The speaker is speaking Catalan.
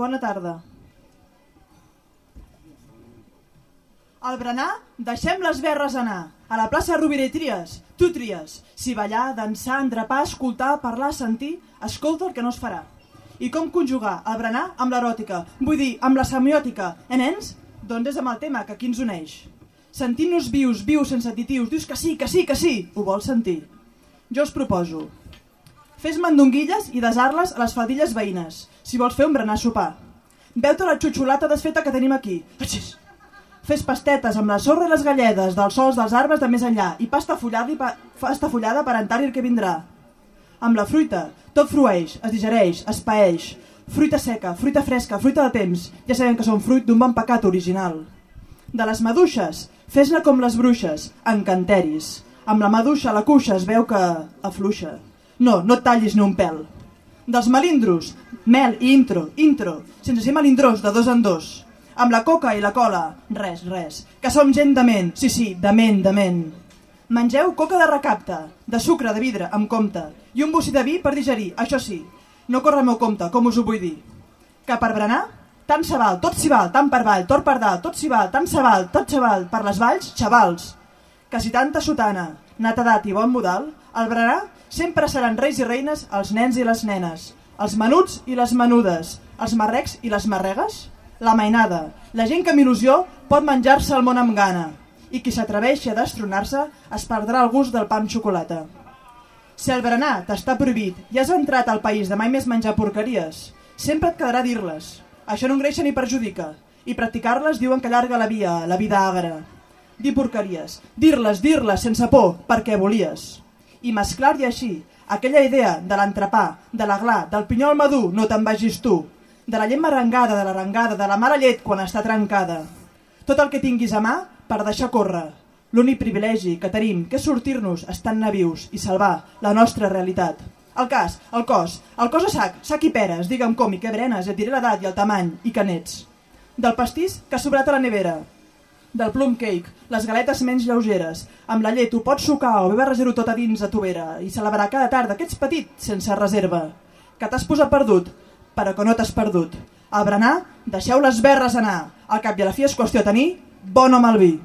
Bona tarda. Al berenar, deixem les berres anar. A la plaça Rovira i Tries, tu tries. Si ballar, dansar, endrapar, escoltar, parlar, sentir, escolta el que no es farà. I com conjugar el berenar amb l'eròtica? Vull dir, amb la semiòtica. Eh, nens? Doncs és amb el tema que aquí ens uneix. Sentint-nos vius, vius, sense titius. Dius que sí, que sí, que sí. Ho vols sentir? Jo us proposo. Fes mandonguilles i desar-les a les faldilles veïnes, si vols fer un berenar sopar. Veu-te la xuxolata desfeta que tenim aquí. Així. Fes pastetes amb la sorra i les galledes dels sols dels arbres de més enllà i pasta fullada, i pa, pasta fullada per entar el que vindrà. Amb la fruita, tot frueix, es digereix, es paeix. Fruita seca, fruita fresca, fruita de temps, ja sabem que són fruit d'un bon pecat original. De les maduixes, fes-ne com les bruixes, encanteris. Amb la maduixa la cuixa es veu que afluixa. No, no et tallis ni un pèl. Dels melindros, mel i intro, intro, sense ser melindrós de dos en dos. Amb la coca i la cola, res, res. Que som gent de ment, sí, sí, de ment, de ment. Mengeu coca de recapte, de sucre, de vidre, amb compte, i un bocí de vi per digerir, això sí. No corre el meu compte, com us ho vull dir. Que per berenar, tant se val, tot s'hi val, tant per avall, tot per dalt, tot s'hi val, tant se val, tot se val, per les valls, xavals. Que si tanta sotana, netedat i bon modal, al berenar sempre seran reis i reines els nens i les nenes, els menuts i les menudes, els marrecs i les marregues, la mainada, la gent que amb il·lusió pot menjar-se el món amb gana, i qui s'atreveixi a destronar-se es perdrà el gust del pa amb xocolata. Si el berenar t'està prohibit i has entrat al país de mai més menjar porqueries, sempre et quedarà dir-les. Això no engreixa ni perjudica, i practicar-les diuen que allarga la via, la vida agra. Dir porqueries, dir-les, dir-les sense por, perquè volies. I mesclar-hi així aquella idea de l'entrepà, de la gla, del pinyol madur, no te'n vagis tu, de la llet merengada, de l'arengada, de la mala llet quan està trencada. Tot el que tinguis a mà per deixar córrer. L'únic privilegi que tenim que sortir-nos estant-ne vius i salvar la nostra realitat. El cas, el cos, el cos a sac, sac i peres, digue'm com i què brenes, et diré l'edat i el tamany i que n'ets. Del pastís que ha sobrat a la nevera, del plum cake, les galetes menys lleugeres, amb la llet ho pots sucar o bé barrejar-ho tot a dins a tovera i celebrar cada tarda que ets petit sense reserva, que t'has posat perdut, però que no t'has perdut. Al berenar, deixeu les berres anar, al cap i a la fi és qüestió tenir bon o mal vi.